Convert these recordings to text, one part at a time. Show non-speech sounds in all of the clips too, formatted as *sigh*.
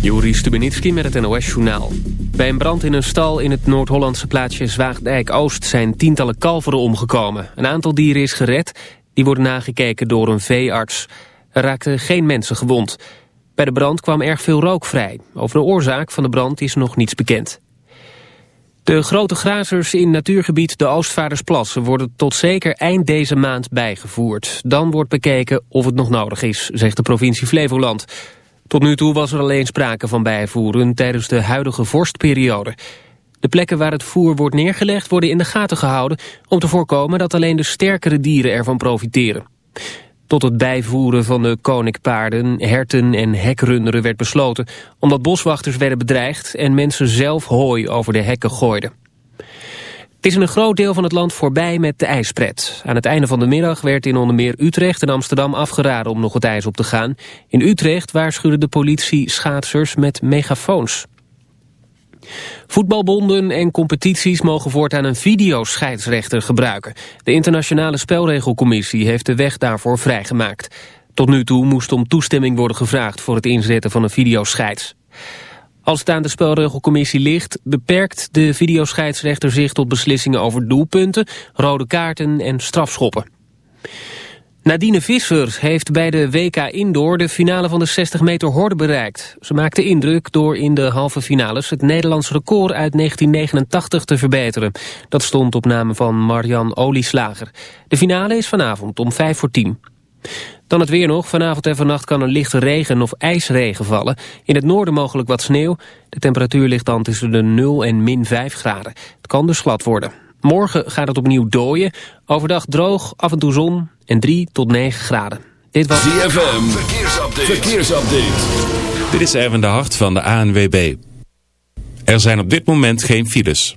Juri Stubenitski met het NOS-journaal. Bij een brand in een stal in het Noord-Hollandse plaatsje Zwaagdijk-Oost... zijn tientallen kalveren omgekomen. Een aantal dieren is gered, die worden nagekeken door een veearts. Er raakten geen mensen gewond. Bij de brand kwam erg veel rook vrij. Over de oorzaak van de brand is nog niets bekend. De grote grazers in natuurgebied de Oostvaardersplassen... worden tot zeker eind deze maand bijgevoerd. Dan wordt bekeken of het nog nodig is, zegt de provincie Flevoland... Tot nu toe was er alleen sprake van bijvoeren tijdens de huidige vorstperiode. De plekken waar het voer wordt neergelegd worden in de gaten gehouden... om te voorkomen dat alleen de sterkere dieren ervan profiteren. Tot het bijvoeren van de koninkpaarden, herten en hekrunderen werd besloten... omdat boswachters werden bedreigd en mensen zelf hooi over de hekken gooiden. Het is in een groot deel van het land voorbij met de ijspret. Aan het einde van de middag werd in onder meer Utrecht en Amsterdam afgeraden om nog het ijs op te gaan. In Utrecht waarschuwde de politie schaatsers met megafoons. Voetbalbonden en competities mogen voortaan een videoscheidsrechter gebruiken. De internationale spelregelcommissie heeft de weg daarvoor vrijgemaakt. Tot nu toe moest om toestemming worden gevraagd voor het inzetten van een videoscheids. Als het aan de spelregelcommissie ligt, beperkt de videoscheidsrechter zich tot beslissingen over doelpunten, rode kaarten en strafschoppen. Nadine Visser heeft bij de WK Indoor de finale van de 60 meter horde bereikt. Ze maakte indruk door in de halve finales het Nederlands record uit 1989 te verbeteren. Dat stond op naam van Marian Olieslager. De finale is vanavond om 5 voor 10. Dan het weer nog. Vanavond en vannacht kan er lichte regen of ijsregen vallen. In het noorden mogelijk wat sneeuw. De temperatuur ligt dan tussen de 0 en min 5 graden. Het kan dus glad worden. Morgen gaat het opnieuw dooien. Overdag droog, af en toe zon en 3 tot 9 graden. Dit was ZFM. Verkeersupdate. Verkeersupdate. Dit is even de hart van de ANWB. Er zijn op dit moment geen files.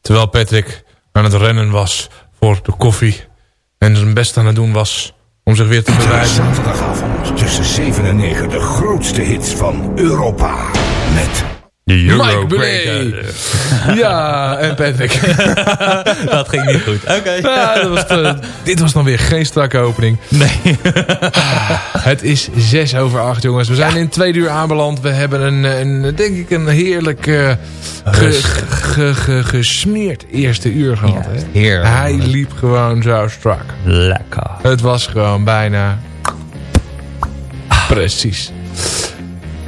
Terwijl Patrick aan het rennen was voor de koffie. En zijn best aan het doen was om zich weer te bewijzen. Zaterdagavond tussen 7 en 9 de grootste hits van Europa. Met De Mike Bulley. Ja, en Patrick. *laughs* dat ging niet goed. Oké. Ja, dat was te- dit was dan weer geen strakke opening. Nee. Het is zes over acht, jongens. We zijn in twee uur aanbeland. We hebben een, een denk ik, een heerlijk eh, ge- ge- ge- gesmeerd eerste uur gehad. Ja, hè? heerlijk. Hij liep gewoon zo strak. Lekker. Het was gewoon bijna... Precies.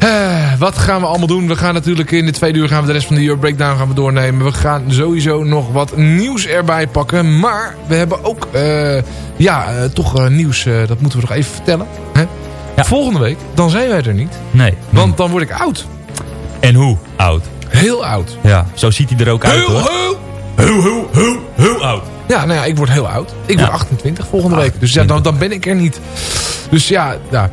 Eh, wat gaan we allemaal doen? We gaan natuurlijk in de tweede uur gaan we de rest van de Euro Breakdown gaan we doornemen. We gaan sowieso nog wat nieuws erbij pakken. Maar we hebben ook eh, ja, eh, toch nieuws. dat moeten we nog even vertellen. Hè? Volgende week, dan zijn wij er niet. Nee. Want dan word ik oud. En hoe oud? Heel oud. Ja, zo ziet hij er ook uit hoor. heel, Heel, heel, heel, heel oud. Ja, nou ja, ik word heel oud. Ik Ja. word 28 volgende week. Dus ja, dan, dan ben ik er niet. Dus ja, ja, Ja.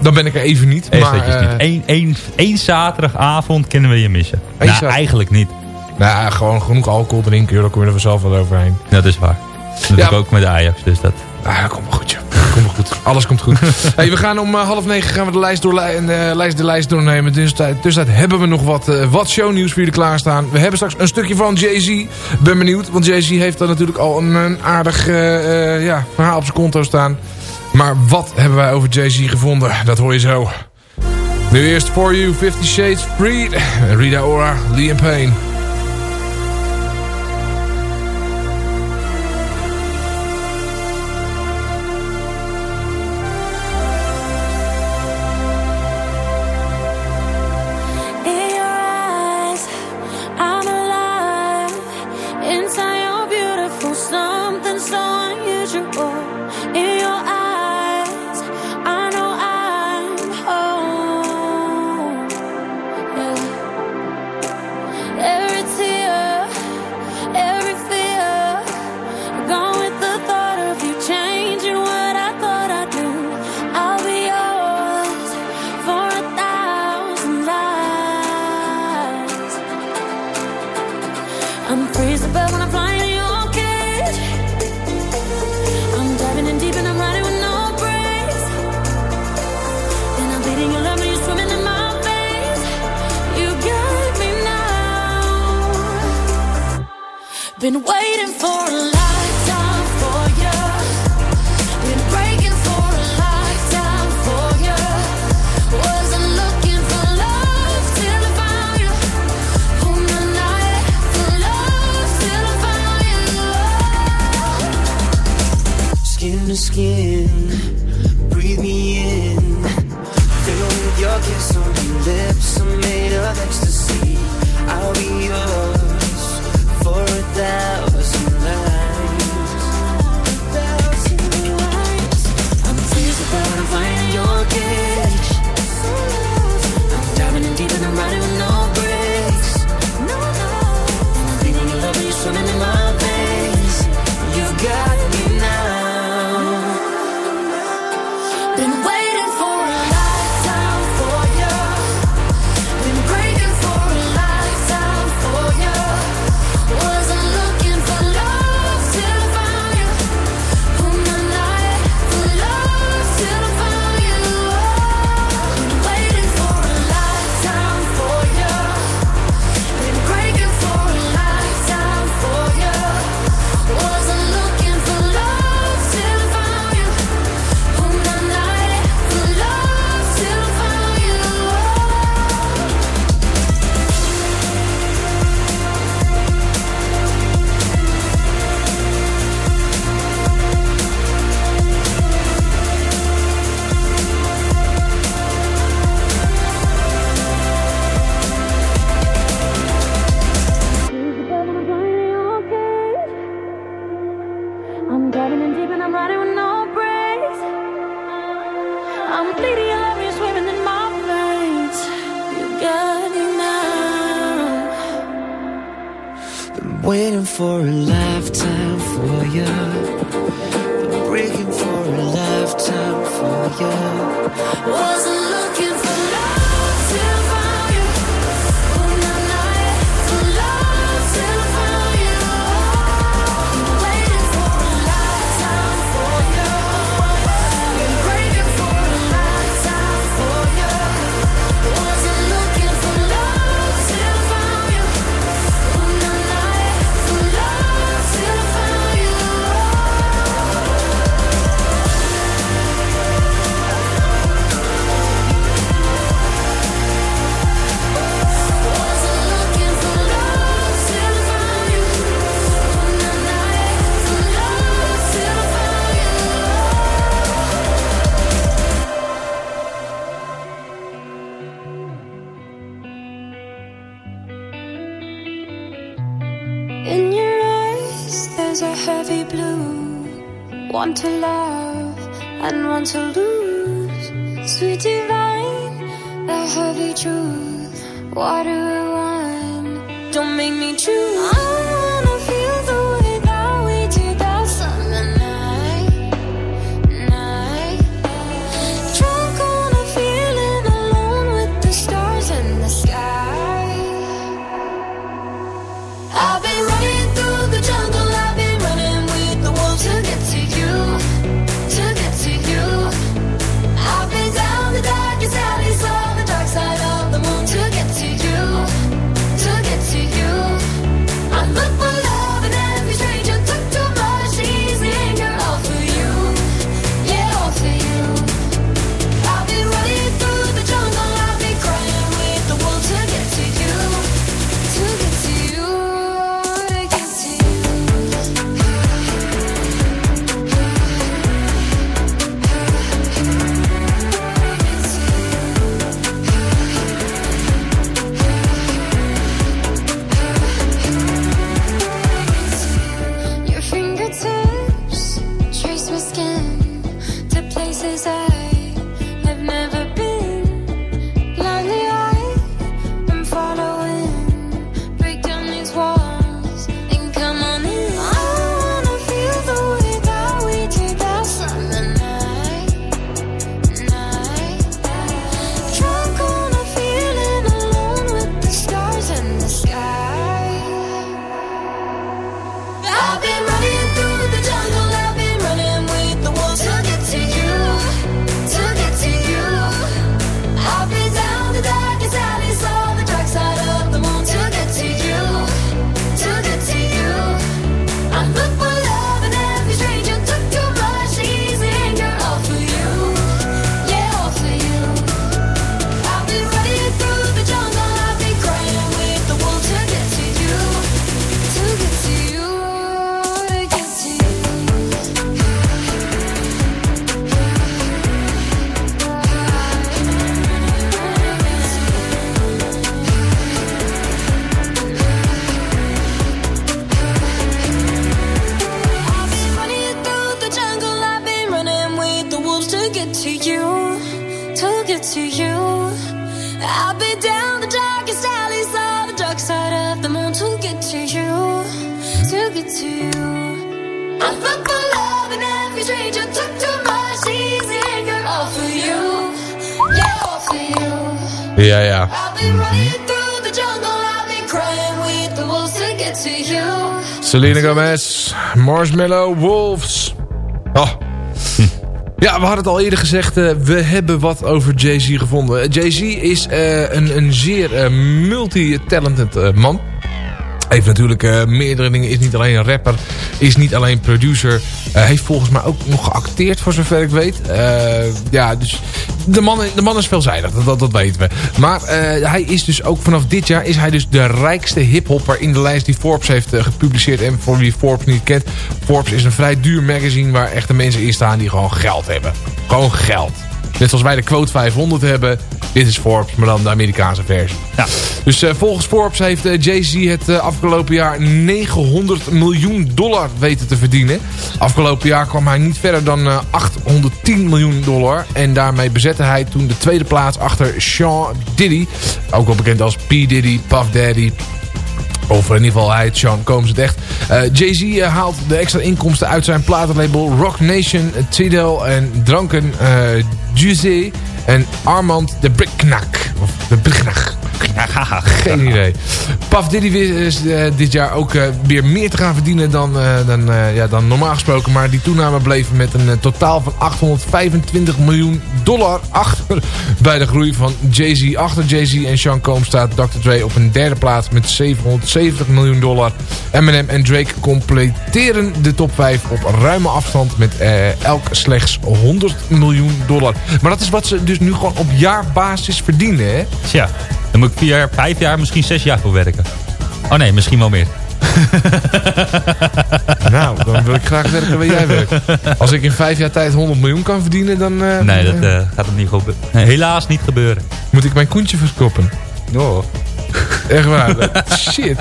Dan ben ik er even niet. Maar, het eh, niet. Eén, één, één zaterdagavond kunnen we je missen. Nou, eigenlijk niet. Nou gewoon genoeg alcohol drinken, joh, dan kom je er vanzelf wel overheen. Dat is waar. Dat doe Ja. ik ook met de Ajax, dus dat... Ah, komt wel goed, joh. Komt wel goed. Alles komt goed. *laughs* hey, we gaan om eh, half negen gaan we de lijst, door, en, eh, lijst, de lijst doornemen. Tussentijd, tussentijd hebben we nog wat, wat shownieuws voor jullie klaarstaan. We hebben straks een stukje van Jay-Z. Ben benieuwd, want Jay-Z heeft dan natuurlijk al een, een aardig ja, verhaal op zijn konto staan. Maar wat hebben wij over Jay-Z gevonden? Dat hoor je zo. Nu eerst For You, Fifty Shades Freed. Rita Ora, Liam Payne. Lips, are made of ecstasy. Selena Gomez, Marshmallow Wolves. Oh. Ja, we hadden het al eerder gezegd. eh, we hebben wat over Jay-Z gevonden. Jay-Z is eh, een, een zeer eh, multi-talented man. Heeft natuurlijk eh, meerdere dingen. Is niet alleen een rapper. Is niet alleen producer. eh, heeft volgens mij ook nog geacteerd voor zover ik weet. Eh, ja, dus de man, de man is veelzijdig. Dat, dat, dat weten we. Maar hij is dus ook vanaf dit jaar is hij dus de rijkste hiphopper in de lijst die Forbes heeft gepubliceerd. En voor wie Forbes niet kent. Forbes is een vrij duur magazine waar echte mensen in staan die gewoon geld hebben. Gewoon geld. Net zoals wij de quote 500 hebben. Dit is Forbes, maar dan de Amerikaanse versie. Ja. Dus eh, volgens Forbes heeft eh, Jay-Z het eh, afgelopen jaar 900 miljoen dollar weten te verdienen. Afgelopen jaar kwam hij niet verder dan eh, 810 miljoen dollar. En daarmee bezette hij toen de tweede plaats achter Sean Diddy. Ook wel bekend als P. Diddy, Puff Daddy. Of in ieder geval hij, Sean Combs het echt. Jay-Z haalt de extra inkomsten uit zijn platenlabel Rock Nation, Tidal en Dranken uh, Juicy en Armand de Bricknak. Of de *laughs* Geen *laughs* idee. Puff Diddy is uh, dit jaar ook uh, weer meer te gaan verdienen dan, uh, dan, ja, dan normaal gesproken. Maar die toename bleef met een totaal van 825 miljoen dollar achter. *laughs* Bij de groei van Jay-Z. Achter Jay-Z en Sean Combs staat Dr. Dre op een derde plaats met 770 miljoen dollar. Eminem en Drake completeren de top 5 op ruime afstand met elk slechts 100 miljoen dollar. Maar dat is wat ze dus nu gewoon op jaarbasis verdienen, hè? Tja. Dan moet ik vier jaar, vijf jaar, misschien zes jaar voor werken. Oh nee, misschien wel meer. *laughs* nou, dan wil ik graag werken waar jij werkt. Als ik in vijf jaar tijd 100 miljoen kan verdienen, dan... Uh, nee, dat uh, gaat het niet gebeuren. Helaas niet gebeuren. Moet ik mijn koentje verkoppen? Oh. Echt waar. *laughs* Shit.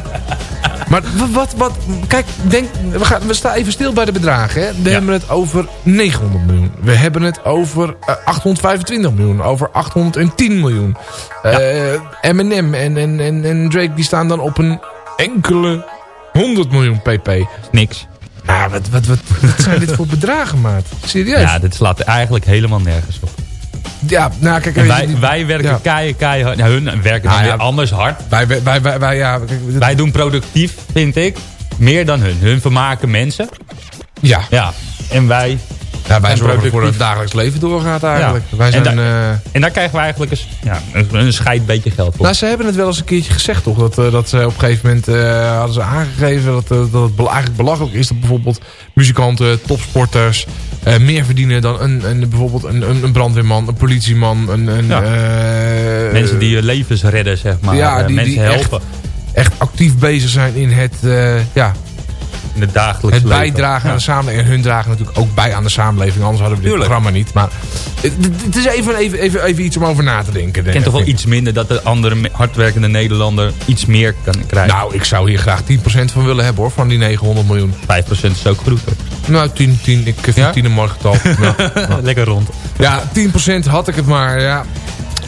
Maar wat, wat, kijk, denk, we, gaan, we staan even stil bij de bedragen. Hè? We ja. hebben het over 900 miljoen. We hebben het over uh, 825 miljoen. Over 810 miljoen. Ja. Uh, Eminem en, en, en, en Drake die staan dan op een enkele 100 miljoen pp. Niks. Nou, wat, wat, wat, wat zijn dit voor *laughs* bedragen, maat? Serieus? Ja, dit slaat eigenlijk helemaal nergens op. Ja, nou kijk... Wij, die, wij werken ja. keihard, keihard. Ja, hun werken nou, ja, anders hard. Wij, wij, wij, wij, ja, kijk, wij doen productief, vind ik. Meer dan hun. Hun vermaken mensen. Ja. Ja. En wij... Ja, wij zorgen voor het dagelijks leven doorgaat eigenlijk. Ja. Wij zijn, en, da uh, en daar krijgen we eigenlijk eens, ja, een, een scheid beetje geld voor. Nou, ze hebben het wel eens een keertje gezegd toch. Dat, uh, dat ze op een gegeven moment uh, hadden ze aangegeven dat, dat het eigenlijk belachelijk is. Dat bijvoorbeeld muzikanten, topsporters meer verdienen dan een, een, bijvoorbeeld een, een brandweerman, een politieman. Een, een, ja. Mensen die je levens redden, zeg maar. Ja, die, mensen die helpen. Echt, echt actief bezig zijn in het, ja, in het dagelijks het leven. bijdragen Ja. aan de samenleving. En hun dragen natuurlijk ook bij aan de samenleving. Anders hadden we dit Tuurlijk. programma niet. Maar het, het is even, even, even, even iets om over na te denken. Ik ken toch wel iets minder dat de andere hardwerkende Nederlander iets meer kan krijgen. Nou, ik zou hier graag 10% van willen hebben hoor. Van die 900 miljoen. 5% is ook goed. hoor. Nou, 10, 10. Ik vind Ja? 10 een mooi getal. *laughs* ja. Lekker rond. ja, 10% had ik het maar. Ja.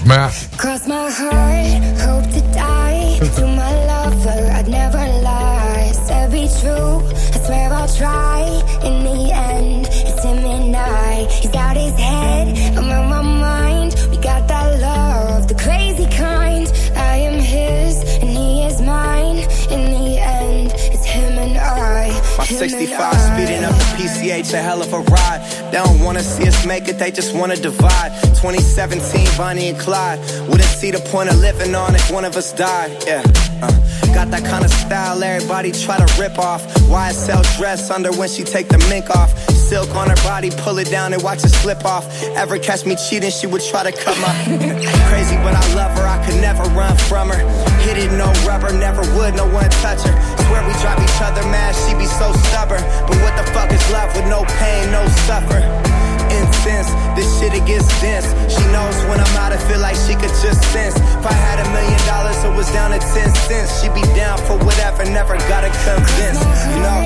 Maar ja, Cross my heart, hope to die. To my lover, I'd never lie. Said be true, I swear I'll try. In the end, it's him and I. He's got his head, I'm on my mind. We got that love, the crazy kind. I am his, and he is mine. In the end, it's him and I. My 65 I. speeding up the PCH, a hell of a ride. They don't wanna see us make it, they just wanna divide. 2017, Bonnie and Clyde. Wouldn't see the point of living on if one of us died. Yeah. Uh, got that kind of style everybody try to rip off. YSL dress under when she take the mink off. Silk on her body, pull it down and watch it slip off. Ever catch me cheating, she would try to cut my. *laughs* Crazy, but I love her, I could never run from her. Hit it, no rubber, never would, no one touch her. Swear we drive each other mad, she be so stubborn. But what the fuck is love with no pain, no suffer? Incense, this shit it gets dense. She knows when I'm out, I feel like she could just sense. If I had a million dollars, it was down to 10 cents. She'd be down for whatever, never gotta convince. You know?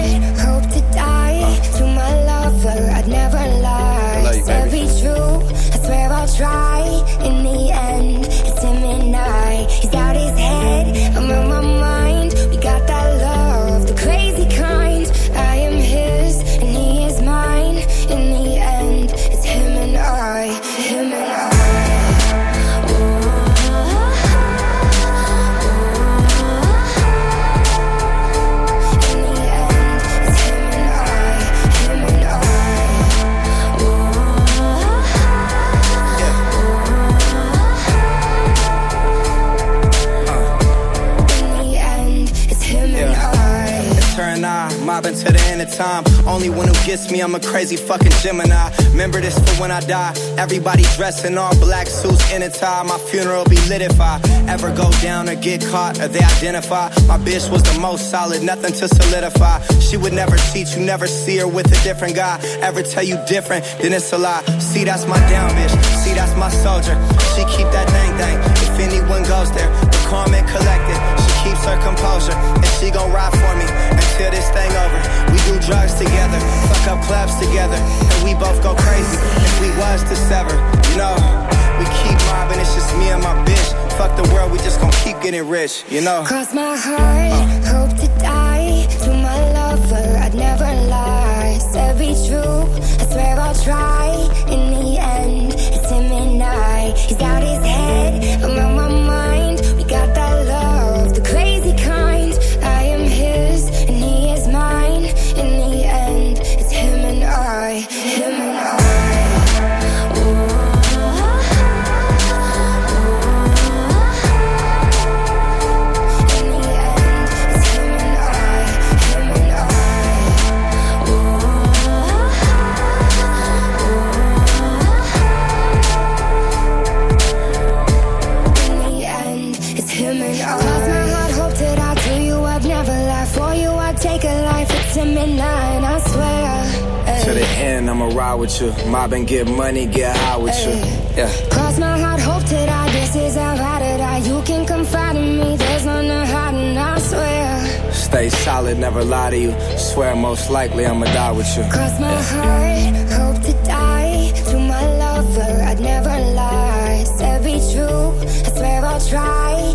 Hope to die to my lover. I'd never lie. love you, Said baby. be true. I swear I'll try. In the end, time. Only one who gets me, I'm a crazy fucking Gemini. Remember this for when I die. Everybody dressed in all black suits in a tie. My funeral be lit if I ever go down or get caught or they identify. My bitch was the most solid, nothing to solidify. She would never cheat, you never see her with a different guy. Ever tell you different, then it's a lie. See, that's my down bitch. See, that's my soldier. She keep that thing thing. If anyone goes there, the and collected. She keeps her composure, and she gon' ride for me until this thing over. We do drugs together, fuck up clubs together, and we both go crazy if we was to sever. You know, we keep mobbing, it's just me and my bitch. Fuck the world, we just gon' keep getting rich, you know. Cross my heart, uh. hope to die. To my lover, I'd never lie. Said be true, I swear I'll try. In the end, it's him and I. He's out Mob and get money, get high with you. Yeah. Cross my heart, hope to die. This is how I to die. You can confide in me. There's no no and I swear. Stay solid, never lie to you. Swear most likely I'ma die with you. Cross my heart, hope to die. To my lover, I'd never lie. Said be true, I swear I'll try.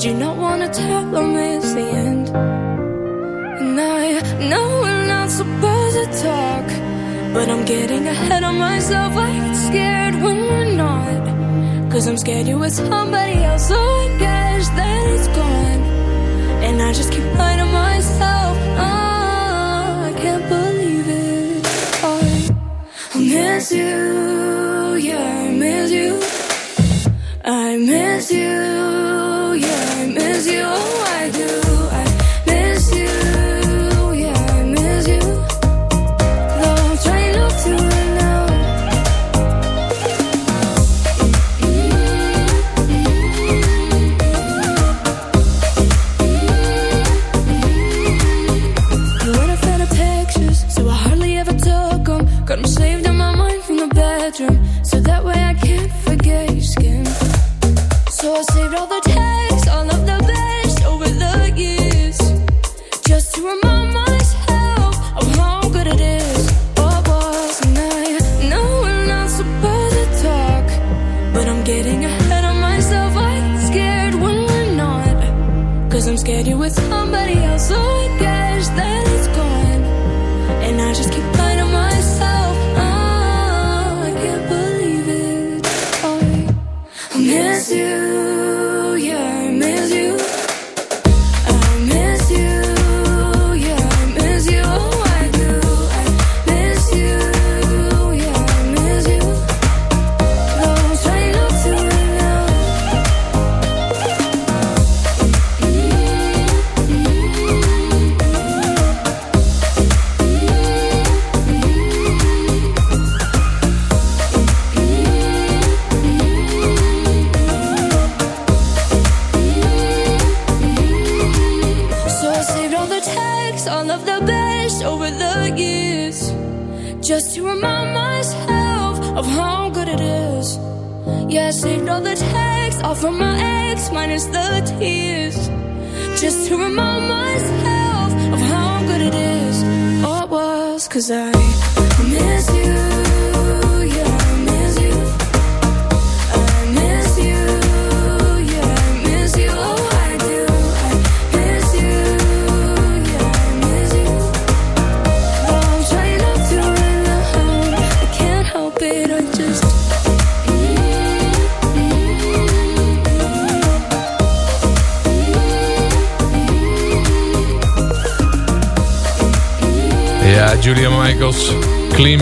Did you not wanna tell them it's the end? And I know we're not supposed to talk, but I'm getting ahead of myself. I get scared when we're not. Cause I'm scared you with somebody else, so I guess that it's gone. And I just keep lying to myself. Oh, I can't believe it. I, I miss you, yeah, I miss you. I'm scared you're with somebody else, so I guess that it's gone. And I just keep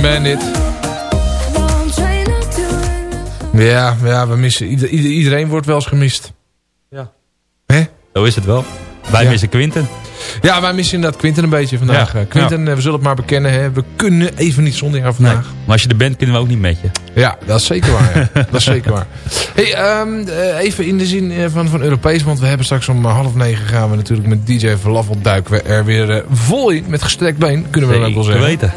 Clean Bandit. Ja, ja we missen, ieder- ieder- iedereen wordt wel eens gemist. Ja. Hè? Zo is het wel. Wij Ja. missen Quinten. Ja, wij missen inderdaad Quinten een beetje vandaag. Ja, Eh, Quinten, eh, we zullen het maar bekennen. Hè. We kunnen even niet zonder jou vandaag. Maar als je er bent, kunnen we ook niet met je. Ja, dat is zeker waar. Ja. *laughs* dat is zeker waar. Hey, ehm, eh, even in de zin van, van Europees. Want we hebben straks om half negen gaan we natuurlijk met DJ Falafel duiken we er weer vol in. Met gestrekt been, kunnen we ook wel Zeker zeggen. weten.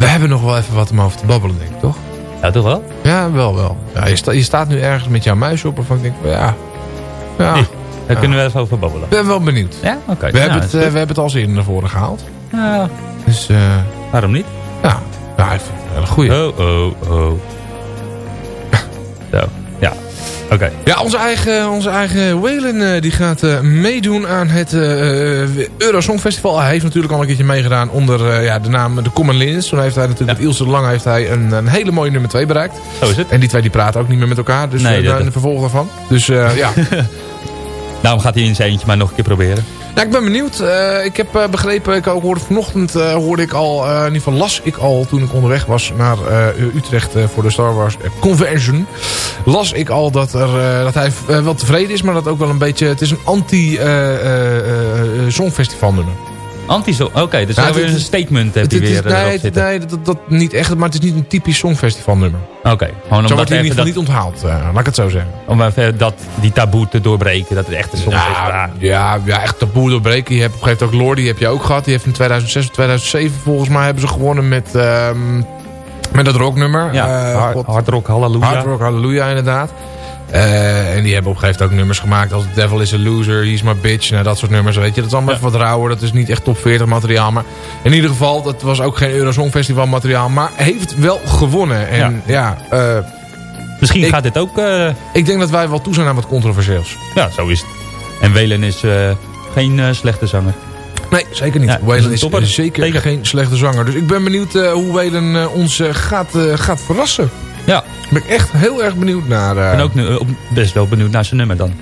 We hebben nog wel even wat om over te babbelen, denk ik, toch? Ja, toch wel? Ja, wel, wel. Ja, je, sta- je staat nu ergens met jouw muis op. Waarvan ik denk, van, ja... Ja, Nee, Daar Ja. kunnen we even over babbelen. ik ben wel benieuwd. Ja, oké. We, hebben dat het, eh, we hebben het al eens eerder naar voren gehaald. Ja, Dus, eh, waarom niet? ja. Ja, ik vind het een hele goeie. Oh, oh, oh. *laughs* Zo, ja. Onze eigen, onze eigen Waylon eh, die gaat eh, meedoen aan het uh, Eurosong Festival. Hij heeft natuurlijk al een keertje meegedaan onder eh, ja, de naam De Common Lins. Toen heeft hij natuurlijk met Ilse de Lange heeft hij een, een hele mooie nummer 2 bereikt. Zo is het. En die twee die praten ook niet meer met elkaar. Dus Nee, dat- in de vervolg daarvan. Dus eh, ja. *laughs* Daarom gaat hij in zijn eentje maar nog een keer proberen. Ja, ik ben benieuwd. Eh, ik heb eh, begrepen, ik hoorde vanochtend eh, hoorde ik al, in ieder geval las ik al toen ik onderweg was naar Utrecht voor de Star Wars Convention. Las ik al dat, er, dat hij wel tevreden is, maar dat ook wel een beetje, het is een anti-songfestival nummer. Anti-zo, oké, dus nou weer het een statement heb je weer erop nee, het- nee dat, dat niet echt, maar het is niet een typisch songfestival nummer. Oké, gewoon Zo omdat wordt hij in ieder geval dat, niet onthaald, eh, laat ik het zo zeggen. om even dat, die taboe te doorbreken. Dat het echt een song is. Ja, ja, ja, echt taboe doorbreken. Je hebt op een gegeven moment ook Lordi heb je ook gehad. Die heeft in 2006 of 2007 volgens mij hebben ze gewonnen met, ehm, met dat rocknummer. Ja, Eh, hard, hard rock, halleluja. Hard Rock Hallelujah inderdaad. Eh, en die hebben op een gegeven moment ook nummers gemaakt als Devil is a Loser, He's My Bitch. Nou, dat soort nummers, weet je. Dat is allemaal even wat rauwer. Dat is niet echt top 40 materiaal. Maar in ieder geval, dat was ook geen Eurosong Festival materiaal. Maar heeft wel gewonnen. En ja, eh, Misschien Ik- gaat dit ook... eh, ik denk dat wij wel toe zijn aan wat controversieels. ja, zo is het. En Welen is geen slechte zanger. Nee, zeker niet. Ja, Waylon is zeker Zeker. geen slechte zanger. Dus ik ben benieuwd hoe eh, ons gaat, gaat verrassen. Ja, Ben ik echt heel erg benieuwd naar. eh, ik ben ook nu, eh, best wel benieuwd naar zijn nummer dan.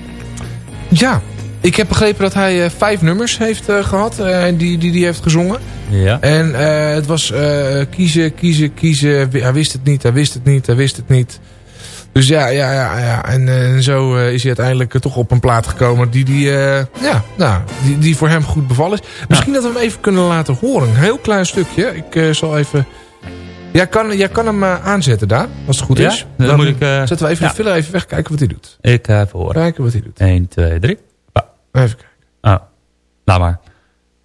Ja, ik heb begrepen dat hij eh, vijf nummers heeft eh, gehad. eh, die, die die heeft gezongen. Ja. En eh, het was eh, kiezen, kiezen, kiezen. Hij wist het niet, hij wist het niet, hij wist het niet. Dus ja, ja, ja, ja. En, eh, en zo eh, is hij uiteindelijk eh, toch op een plaat gekomen die, die, eh, ja, nou, die, die voor hem goed bevallen is. Misschien dat we hem even kunnen laten horen. Een heel klein stukje. Ik eh, zal even... Jij kan, jij kan hem eh, aanzetten daar, als het goed Ja? is. Dan moet ik, eh, zetten we even ja. de filler even weg, kijken wat hij doet. Ik even horen. Kijken wat hij doet. 1, 2, 3. Even kijken. Ah, laat maar.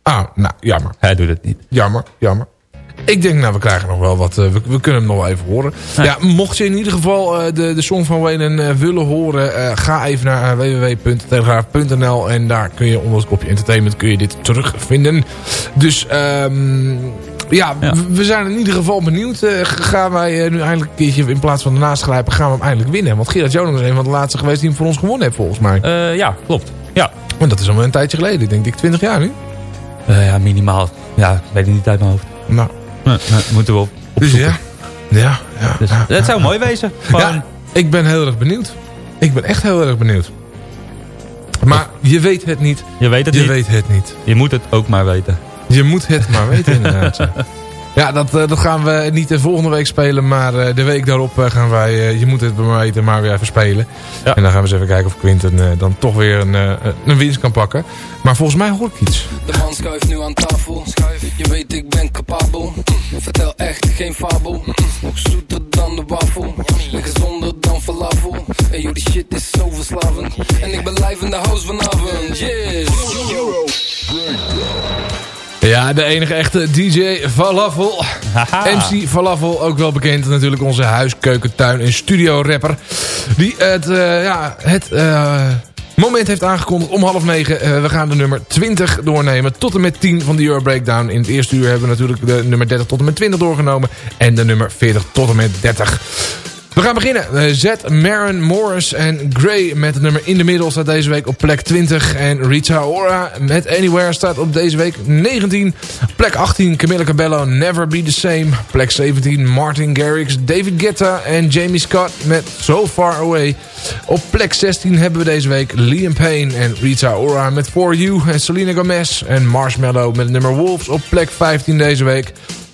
Ah, nou, jammer. Hij doet het niet. Jammer, jammer. Ik denk, nou, we krijgen nog wel wat. eh, we, we kunnen hem nog wel even horen. Ja. Ja, mocht je in ieder geval de, de song van Wayne eh, willen horen... ga even naar www.telegraaf.nl en daar kun je onder het kopje entertainment kun je dit terugvinden. Dus, ehm ja, Ja. we- zijn in ieder geval benieuwd. Eh, gaan wij eh, nu eindelijk een keertje in plaats van ernaast grijpen... gaan we hem eindelijk winnen? Want Gerard Jonas is een van de laatste geweest die hem voor ons gewonnen heeft, volgens mij. Eh, ja, klopt. Ja. Maar dat is al een tijdje geleden. Ik denk ik 20 jaar nu. Eh, ja, minimaal. Ja, ik weet het niet uit mijn hoofd. Nou, Nee, nee, moeten we op, dus opzoeken. ja. Ja, ja. Dus, ja. het zou mooi wezen. Gewoon, Ja, ik ben heel erg benieuwd. Ik ben echt heel erg benieuwd. Maar je weet het niet. Je weet het Je niet. weet het niet. Je moet het ook maar weten. Je moet het maar weten *laughs* inderdaad. ja. Dat, eh, dat gaan we niet de volgende week spelen. Maar eh, de week daarop eh, gaan wij eh, Je moet het maar weten maar weer even spelen. Ja. En dan gaan we eens even kijken of Quinten eh, dan toch weer een, eh, een winst kan pakken. Maar volgens mij hoor ik iets. De man schuift nu aan tafel. Je weet ik Ja, de enige echte DJ Falafel. Haha. MC Falafel, ook wel bekend natuurlijk onze huiskeuken, tuin en studio rapper. Die het, eh, ja, het eh, moment heeft aangekondigd om half negen. Eh, we gaan de nummer 20 doornemen tot en met 10 van de Euro Breakdown. In het eerste uur hebben we natuurlijk de nummer 30 tot en met 20 doorgenomen. En de nummer 40 tot en met 30. We gaan beginnen. Eh, Z, Maren, Morris en Gray met het nummer In de Middel staat deze week op plek 20. En Rita Ora met Anywhere staat op deze week 19. Plek 18 Camilla Cabello, Never Be The Same. Plek 17 Martin Garrix, David Guetta en Jamie Scott met So Far Away. Op plek 16 hebben we deze week Liam Payne en Rita Ora met For You. En Selena Gomez en Marshmallow met het nummer Wolves op plek 15 deze week.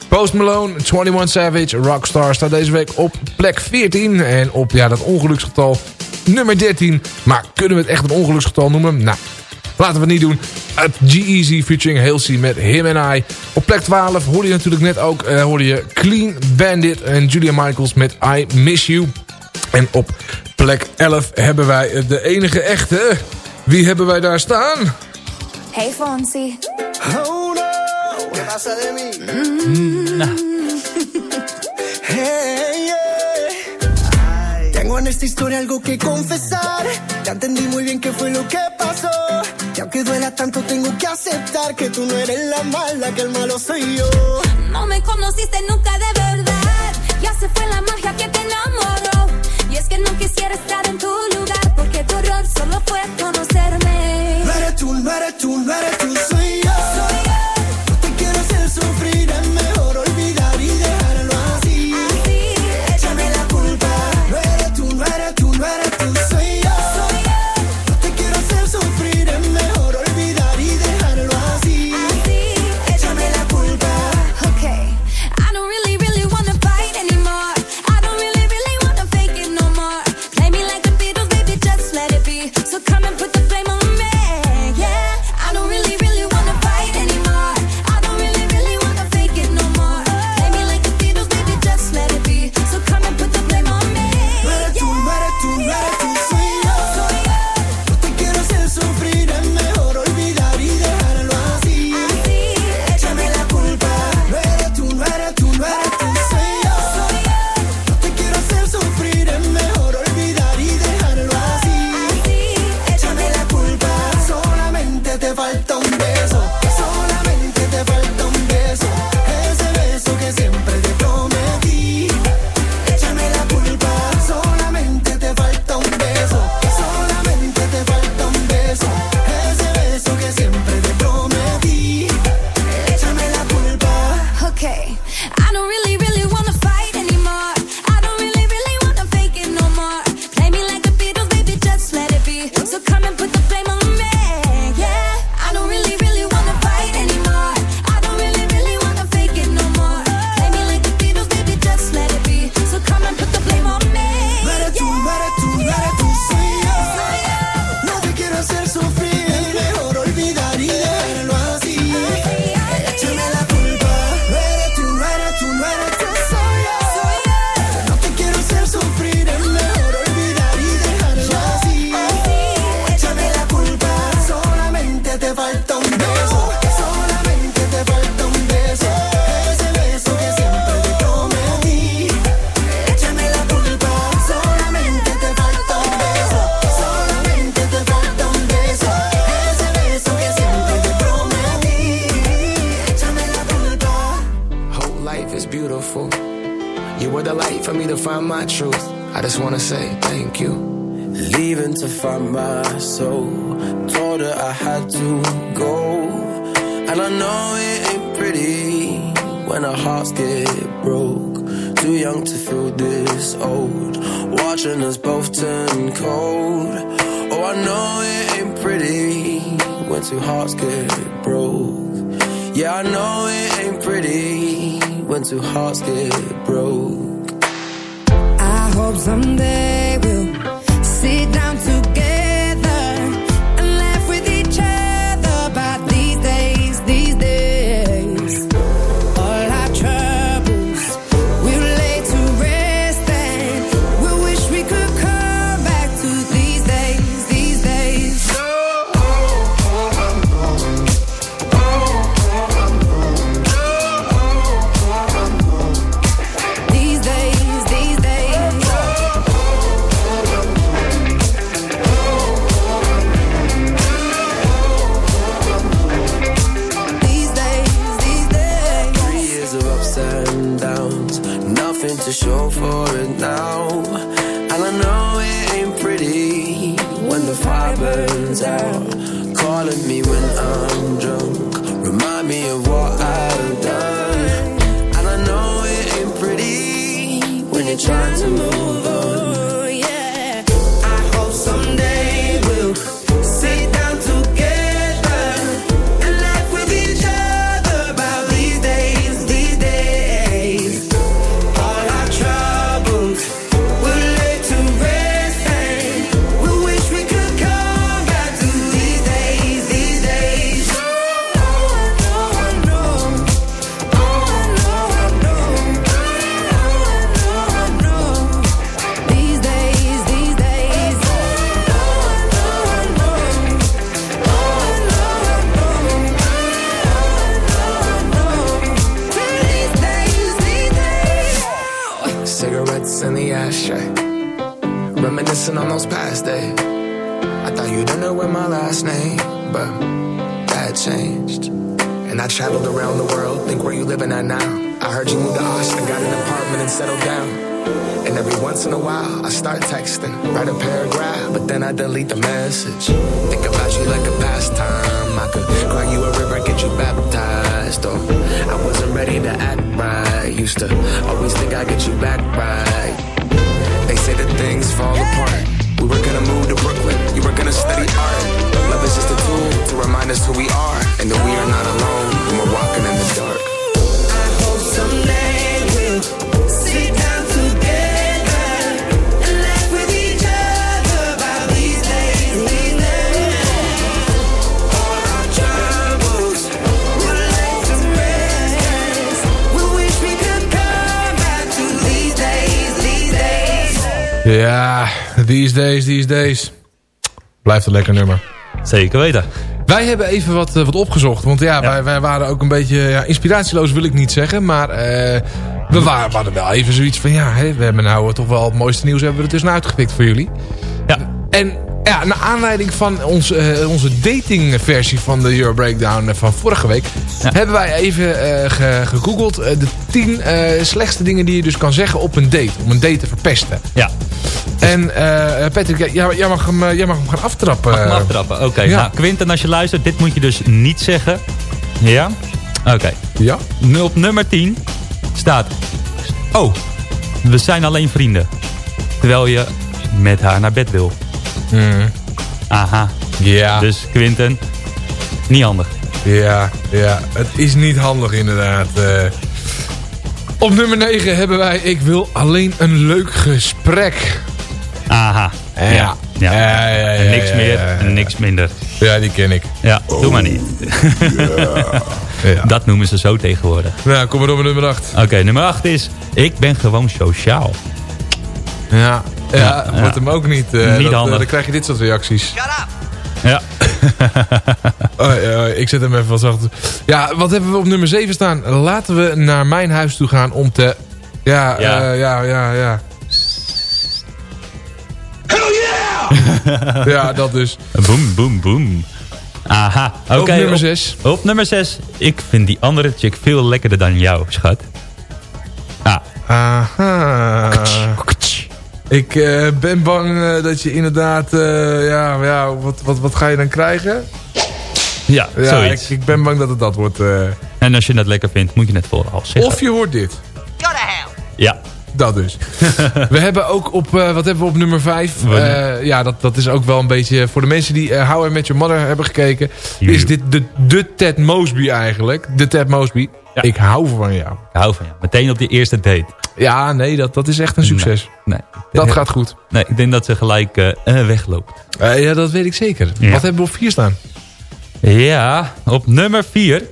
Post Malone, 21 Savage, Rockstar staat deze week op plek 14. En op ja, dat ongeluksgetal nummer 13. Maar kunnen we het echt een ongeluksgetal noemen? Nou, laten we het niet doen. Het G-Eazy featuring Halsey met Him and I. Op plek 12 hoorde je natuurlijk net ook eh, hoorde je Clean Bandit en Julia Michaels met I Miss You. En op plek 11 hebben wij de enige echte. Wie hebben wij daar staan? Hey Fonzie. Oh no, ¿Qué pasa de mí? Mm, hey, yeah. Tengo en esta historia algo que confesar. Ya entendí muy bien qué fue lo que pasó. Y aunque duela tanto, tengo que aceptar que tú no eres la mala, que el malo soy yo. No me conociste nunca de verdad. Ya se fue la magia que te enamoró. Y es que no quisiera estar en tu lugar. wanna say thank you. Leaving to find my soul. Told her I had to go. And I know it ain't pretty when our hearts get broke. Too young to feel this old. Watching us both turn cold. Oh, I know it ain't pretty when two hearts get broke. Yeah, I know it ain't pretty when two hearts get broke hope someday we'll sit down burns out. Calling me when I'm drunk. Remind me of what I've done. And I know it ain't pretty when you're trying to move. Ja, these days, these days. Blijft een lekker nummer. Zeker weten. Wij hebben even wat, eh, wat opgezocht. Want ja, Wij, wij waren ook een beetje ja, inspiratieloos wil ik niet zeggen. Maar eh, we, waren, wel even zoiets van... Ja, hè, we hebben nou toch wel het mooiste nieuws hebben we er tussenuit gepikt voor jullie. Ja. En ja, naar aanleiding van ons, eh, onze datingversie van de Euro Breakdown van vorige week... hebben wij even ge- gegoogeld eh, de 10 eh, slechtste dingen die je dus kan zeggen op een date. Om een date te verpesten. Ja. En Patrick, jij, jij, mag hem, jij mag hem gaan aftrappen. Mag hem aftrappen? Oké. ja. Nou, Quinten, als je luistert, dit moet je dus niet zeggen. Ja? Oké. Ja? Nu op nummer 10 staat... Oh, we zijn alleen vrienden. Terwijl je met haar naar bed wil. Aha. Ja. Dus Quinten, niet handig. Ja, ja, het is niet handig inderdaad. eh. op nummer 9 hebben wij Ik wil alleen een leuk gesprek. Aha. Ja. Ja. ja. Ja, ja, ja, niks ja, meer ja, ja. en niks minder. Ja, die ken ik. Ja, doe maar niet. *laughs* Ja. Dat noemen ze zo tegenwoordig. Nou, kom maar op met nummer 8. Oké, nummer 8 is... Ik ben gewoon sociaal. Ja, ja, Ja, wordt ja. hem ook niet. eh, Niet dat, eh, handig. dan krijg je dit soort reacties. Ja. *laughs* Oh, ja, ik zet hem even wat zachter. Ja, wat hebben we op nummer 7 staan? Laten we naar mijn huis toe gaan om te... Ja, Ja. ja, ja, ja, ja. *laughs* ja, dat dus. Boom, boom, boom. Aha. Oké. Op nummer 6. Op nummer 6. Ik vind die andere chick veel lekkerder dan jou, schat. Ah. Aha. Ik eh, ben bang eh, dat je inderdaad... eh, ja, ja wat, wat, wat ga je dan krijgen? Ja, Ja, zoiets. ik, ik ben bang dat het dat wordt. eh. En als je het lekker vindt, moet je het vooral zeggen. Of je hoort dit. Ja. Dat dus. *laughs* we hebben ook op, eh, wat hebben we op nummer 5? Wanneer? ja, dat, dat is ook wel een beetje, voor de mensen die eh, How I Met Your Mother hebben gekeken, is dit de, de Ted Mosby eigenlijk. De Ted Mosby. Ik hou van jou. Ik hou van jou. Meteen op die eerste date. Ja, nee, dat, dat is echt een succes. Nee. Dat gaat goed. Nee, ik denk dat ze gelijk eh, eh, wegloopt. Eh, ja, dat weet ik zeker. Ja. Wat hebben we op 4 staan? Ja, op nummer 4.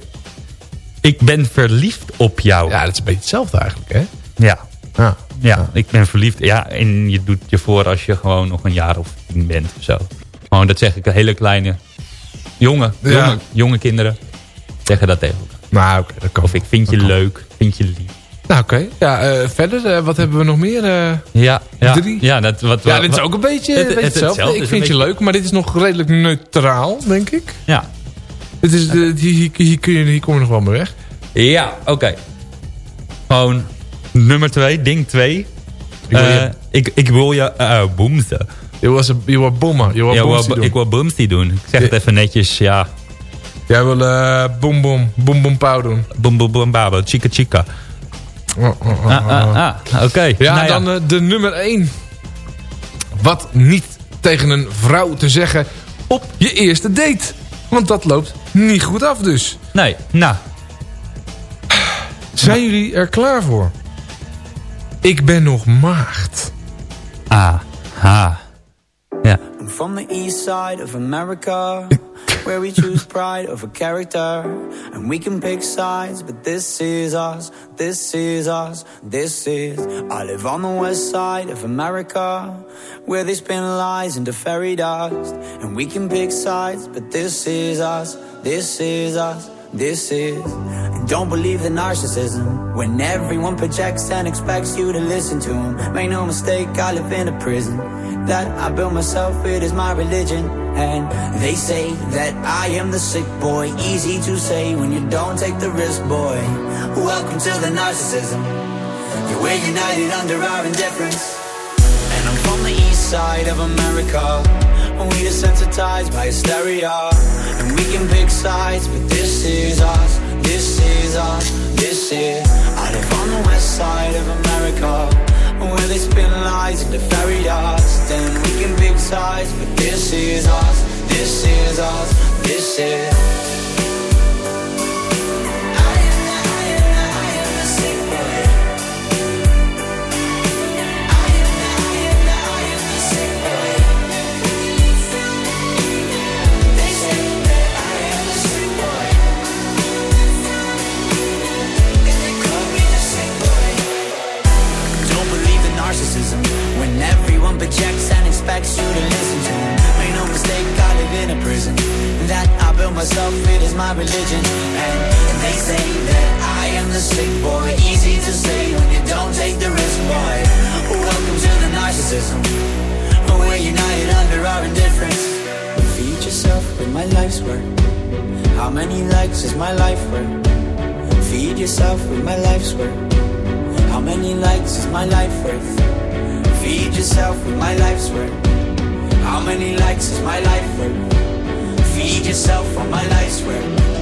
Ik ben verliefd op jou. Ja, dat is een beetje hetzelfde eigenlijk, hè? Ja. Ja. Ja, ik ben verliefd. Ja, en je doet je voor als je gewoon nog een jaar of tien bent of zo. Gewoon, dat zeg ik, hele kleine jonge, Ja. jonge, jonge kinderen zeggen dat tegen elkaar. Nou, oké, kan. Of ik vind je leuk, vind je lief. Nou, oké. Ja, eh, verder, eh, wat hebben we nog meer? eh? Ja, ja, Drie? ja, dat, wat, ja, dit is ook een beetje, het- een beetje het- hetzelfde. hetzelfde. Ik vind je leuk, maar dit is nog redelijk neutraal, denk ik. Ja, Dit is, hier, hier, hier, kun je, hier kom je nog wel mee weg. ja oké. Gewoon nummer twee, ding twee. Ik wil je- Eh, ik, ik wil je uh, boemsen. Je was, een- je was bommen. Je ik wil- doen. ik wil boemstie doen. Ik zeg het even netjes, ja. Jij wil eh boom boom, boom boom pauw doen. Boem boem boem babo, chica chica. Oh, oh, oh, Ah, oh. ah, ah, oké. Ja, Nou dan eh, de nummer 1. Wat niet tegen een vrouw te zeggen op je eerste date. Want dat loopt niet goed af dus. Nee, nou. Zijn jullie er klaar voor? Ik ben nog maagd. Ah, ha. Ja. I'm from the east side of America, *laughs* where we choose pride over character. And we can pick sides, but this is us, this is us, this is. I live on the west side of America, where they spin lies into fairy dust. And we can pick sides, but this is us, this is us. This is, don't believe the narcissism when everyone projects and expects you to listen to them. Make no mistake, I live in a prison that I built myself, it is my religion. And they say that I am the sick boy. Easy to say when you don't take the risk, boy. Welcome to the narcissism. We're united under our indifference. And I'm from the east side of America. We desensitized by hysteria. And we can pick sides, but this is us. This is us. This is. I live on the west side of America. Where they spin lies into fairy dust. And we can pick sides, but this is us. This is us. This is. Projects and expects you to listen to them. Make no mistake, I live in a prison that I built myself. It is my religion, and they say that I am the sick boy. Easy to say when you don't take the risk, boy. Welcome to the narcissism. We're united under our indifference. Feed yourself with my life's work. How many likes is my life worth? Feed yourself with my life's work. How many likes is my life worth? Feed yourself with my life's work. How many likes is my life worth? Feed yourself on my life's work.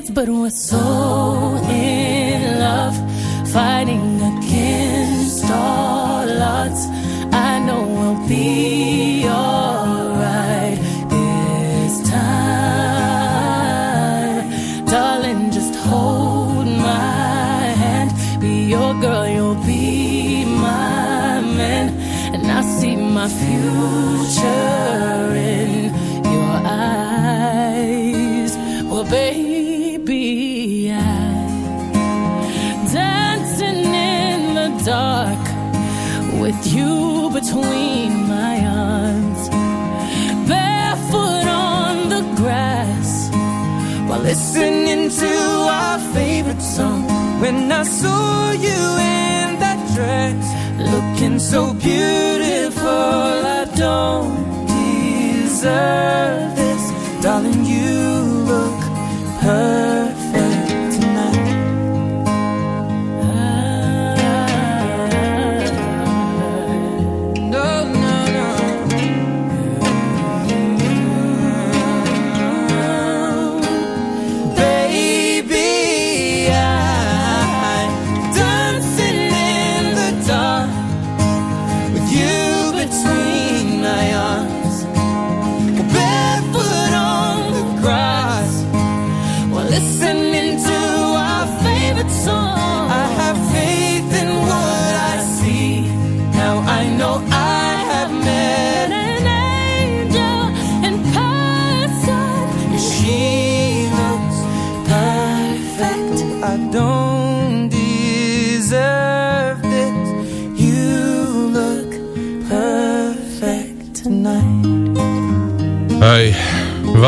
Still kids, with you between my arms, barefoot on the grass while listening to our favorite song. When I saw you in that dress, looking so beautiful, I don't deserve this, darling. You look perfect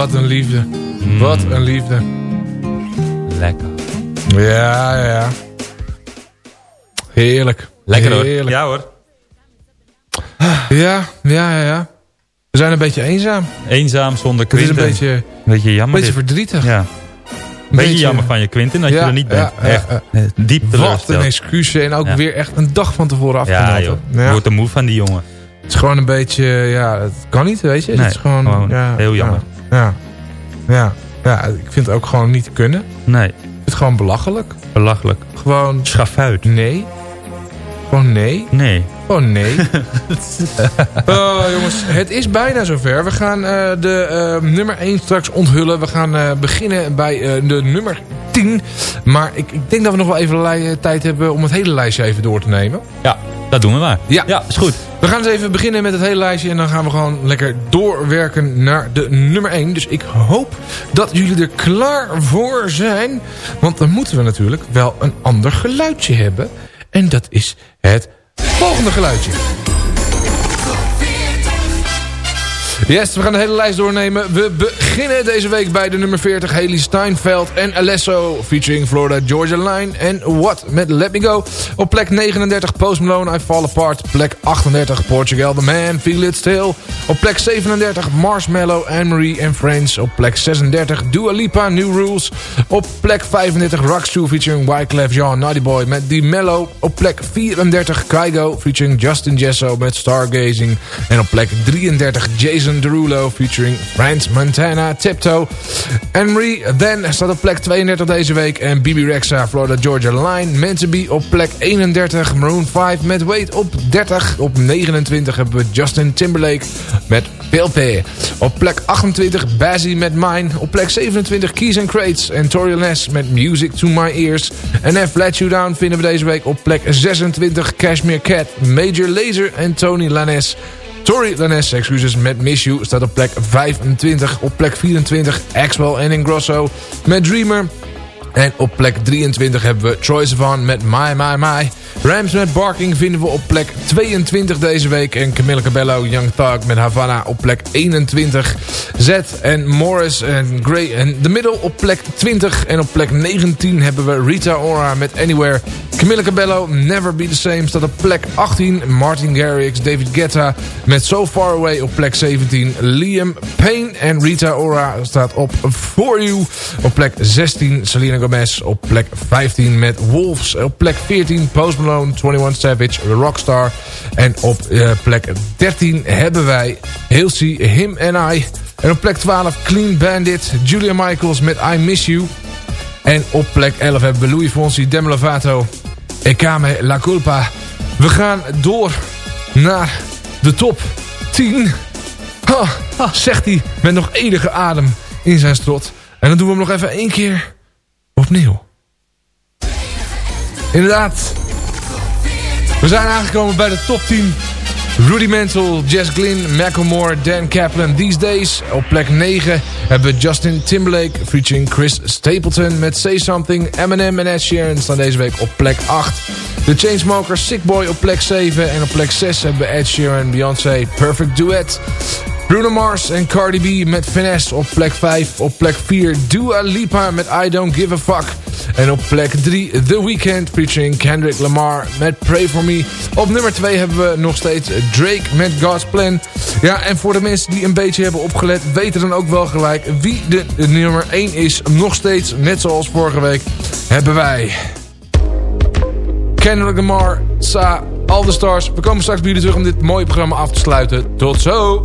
wat een liefde. Wat een liefde. Lekker. Ja, ja, ja. Heerlijk. Lekker hoor. Heerlijk. Ja hoor. Ja, ja, ja, ja. We zijn een beetje eenzaam. Eenzaam zonder Het is Quinten. een beetje, beetje jammer. beetje dit. verdrietig. Ja. Beetje, jammer van je Quinten dat je Ja, er niet bent. ja, ja, Echt. ja. Diep Wat een excuus. En ook Ja. weer echt een dag van tevoren Ja afgenomen. joh. Je wordt er moe van die jongen. Het is gewoon een beetje, ja, het kan niet, weet je. Nee, het is gewoon, gewoon ja, heel jammer. Ja, ja, ja, ik vind het ook gewoon niet te kunnen. Nee. Ik vind het gewoon belachelijk. Belachelijk. Gewoon... Schafuit. Nee. Gewoon nee. Nee. Gewoon nee. *laughs* oh, jongens, het is bijna zover. We gaan eh, de eh, nummer 1 straks onthullen. We gaan eh, beginnen bij de nummer 10. Maar ik, ik denk dat we nog wel even tijd hebben om het hele lijstje even door te nemen. Ja, dat doen we maar. Ja, ja is goed. We gaan eens even beginnen met het hele lijstje. En dan gaan we gewoon lekker doorwerken naar de nummer 1. Dus ik hoop dat jullie er klaar voor zijn. Want dan moeten we natuurlijk wel een ander geluidje hebben. En dat is het volgende geluidje. Yes, we gaan de hele lijst doornemen. We beginnen deze week bij de nummer 40. Haley Steinfeld en Alesso featuring Florida Georgia Line. En What met Let Me Go. Op plek 39 Post Malone I Fall Apart. Plek 38 Portugal The Man Feel It Still. Op plek 37 Marshmallow Anne-Marie and Friends. Op plek 36 Dua Lipa New Rules. Op plek 35 Rockstreet featuring Wyclef Jean Naughty Boy met Die Mellow. Op plek 34 Kygo featuring Justin Jesso met Stargazing. En op plek 33 Jason Derulo featuring Franz Montana Tiptoe. Henry Then staat op plek 32 deze week. En Bibi Rexa Florida Georgia Line. Be op plek 31. Maroon 5 met Wait op 30. Op 29 hebben we Justin Timberlake met Pilpe. Op plek 28 Bazzy met Mine. Op plek 27 Keys and Crates. En Tori Lanez met Music to My Ears. En F Let You Down vinden we deze week op plek 26 Cashmere Cat. Major Lazer en Tony Lanez. Tori Lanez, excuses, met Miss You staat op plek 25. Op plek 24 Axwell en Ingrosso met Dreamer. En op plek 23 hebben we Troy Sivan met My My My. Rams met Barking vinden we op plek 22 deze week. En Camille Cabello, Young Thug met Havana op plek 21. Z en Morris en Gray en The Middle op plek 20. En op plek 19 hebben we Rita Ora met Anywhere. Camille Cabello, Never Be The Same, staat op plek 18. Martin Garrix, David Guetta met So Far Away op plek 17. Liam Payne en Rita Ora staat op For You. Op plek 16 Selena Op plek 15 met Wolves. Op plek 14 Post Malone, 21 Savage, Rockstar. En op eh, plek 13 hebben wij Halsey, Him and I. En op plek 12 Clean Bandit, Julia Michaels met I Miss You. En op plek 11 hebben we Louis Fonsi, Demi Lovato, Ekame La Culpa. We gaan door naar de top 10. Ha, zegt hij met nog enige adem in zijn strot. En dan doen we hem nog even één keer Inderdaad. We zijn aangekomen bij de top 10 Rudimental, Jess Glynn, Macklemore, Dan Kaplan, These Days. Op plek 9 hebben we Justin Timberlake featuring Chris Stapleton met Say Something. Eminem en Ed Sheeran staan deze week op plek 8. De Chainsmokers, Sick Boy op plek 7. En op plek 6 hebben we Ed Sheeran, Beyoncé, Perfect Duet. Bruno Mars en Cardi B met Finesse op plek 5. Op plek 4 Dua Lipa met I Don't Give a Fuck. En op plek 3 The Weeknd featuring Kendrick Lamar met Pray For Me. Op nummer 2 hebben we nog steeds Drake met God's Plan. Ja, en voor de mensen die een beetje hebben opgelet... weten dan ook wel gelijk wie de, nummer 1 is. Nog steeds, net zoals vorige week, hebben wij... Kendrick Lamar, Sa, All The Stars. We komen straks bij jullie terug om dit mooie programma af te sluiten. Tot zo!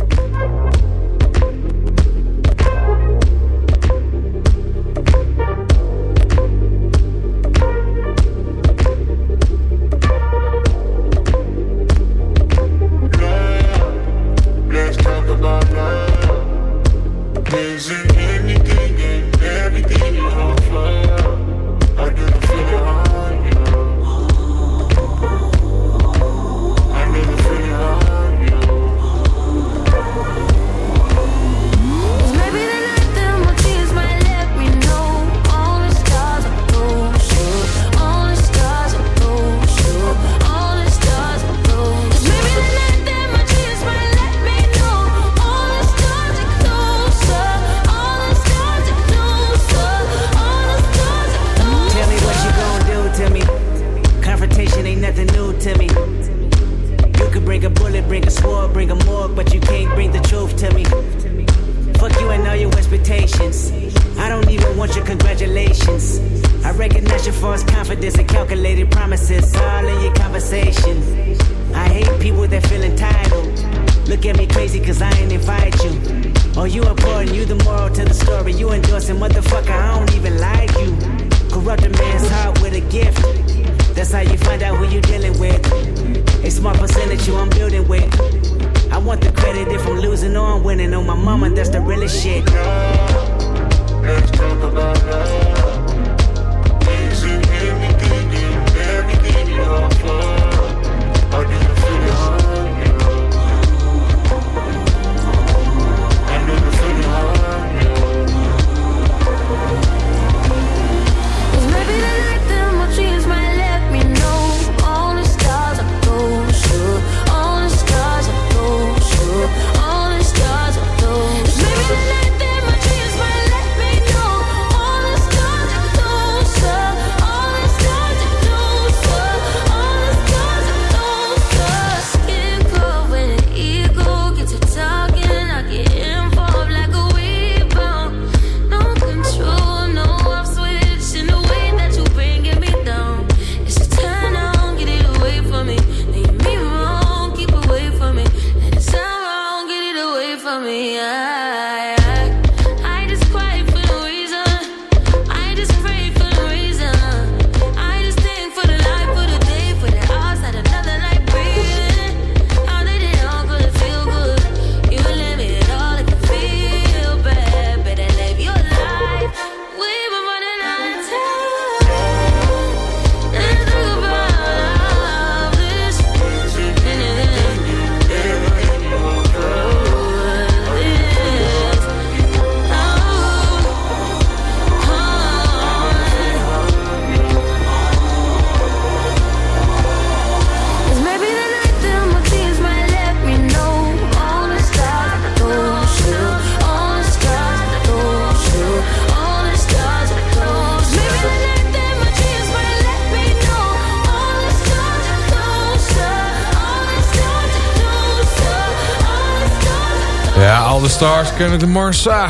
Stars, Kendrick Lamar, Sa.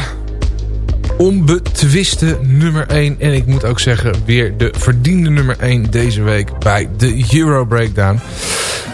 Onbetwiste nummer 1. En ik moet ook zeggen, weer de verdiende nummer 1 deze week bij de Euro Breakdown.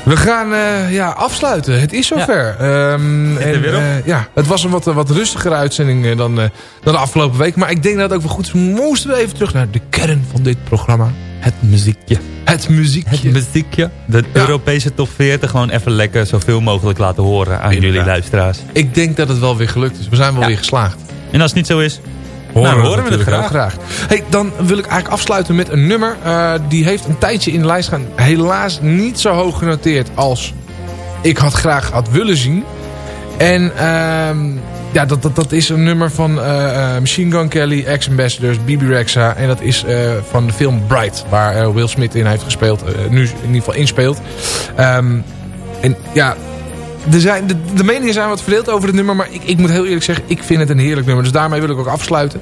We gaan eh, ja, afsluiten. Het is zover. Ehm, er en, weer op. eh, ja, het was een wat, wat rustigere uitzending eh, dan, dan de afgelopen week. Maar ik denk dat het ook wel goed is. Moesten we even terug naar de kern van dit programma. Het muziekje. Het muziekje. Het muziekje. De Europese top 40 gewoon even lekker zoveel mogelijk laten horen aan jullie luisteraars. Ik denk dat het wel weer gelukt is. We zijn wel Ja. weer geslaagd. En als het niet zo is, Horen nou, horen we het graag. ook Hey, dan wil ik eigenlijk afsluiten met een nummer. eh, die heeft een tijdje in de lijst gaan. Helaas niet zo hoog genoteerd als ik had graag had willen zien. En ehm, ja, dat, dat, dat is een nummer van eh, eh, Machine Gun Kelly, ex-ambassadors, Bibi Rexa. En dat is eh, van de film Bright, waar Will Smith in heeft gespeeld. eh, nu in ieder geval inspeelt. Ehm, en ja, er zijn, de, de meningen zijn wat verdeeld over het nummer. Maar ik, ik moet heel eerlijk zeggen, ik vind het een heerlijk nummer. Dus daarmee wil ik ook afsluiten.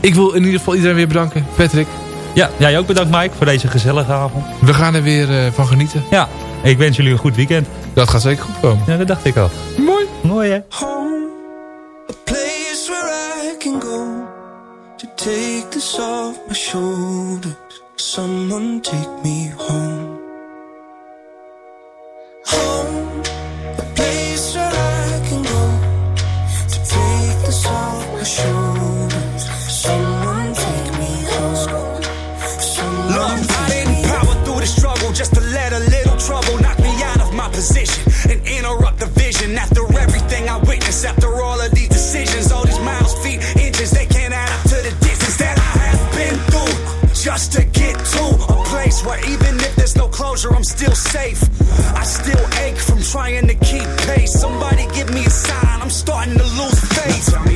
Ik wil in ieder geval iedereen weer bedanken. Patrick. Ja, jij ook bedankt Mike voor deze gezellige avond. We gaan er weer eh, van genieten. Ja, ik wens jullie een goed weekend. Dat gaat zeker goed komen. Ja, dat dacht ik al. Mooi. Mooi hè. Take this off my shoulders. Someone take me home. Home, a place where I can go to take this off my shoulders. Closure, I'm still safe. I still ache from trying to keep pace. Somebody give me a sign, I'm starting to lose faith.